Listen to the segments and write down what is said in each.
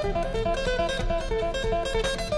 Thank you.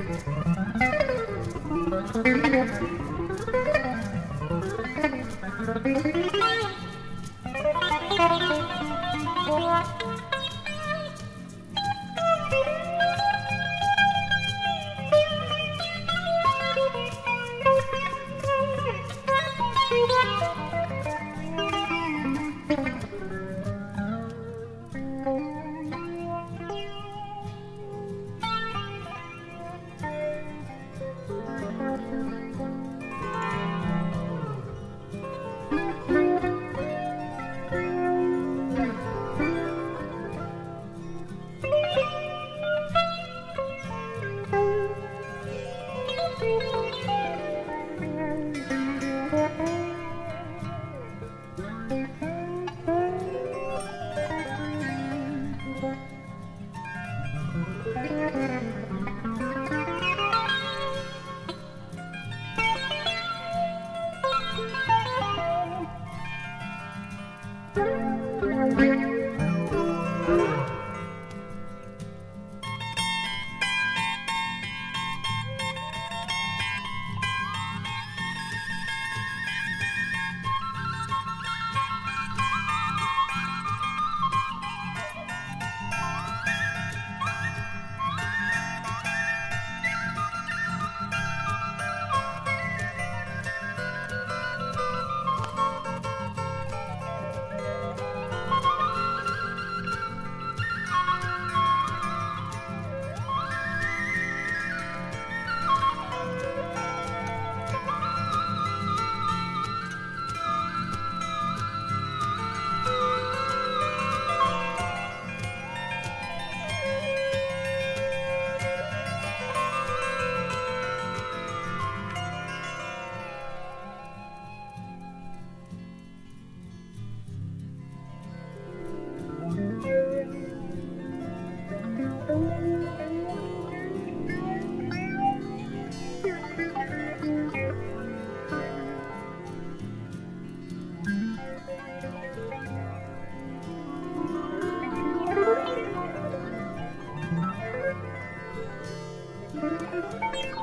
I'm going to go to the next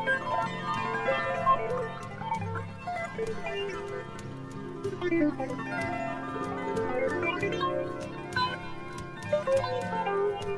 one.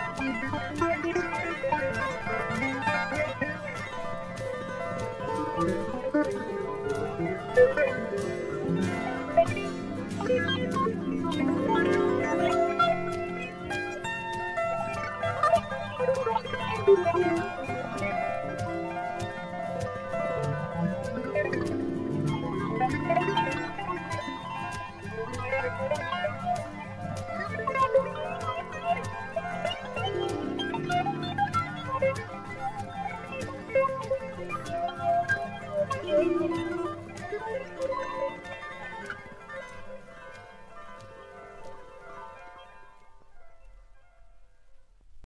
Thank you.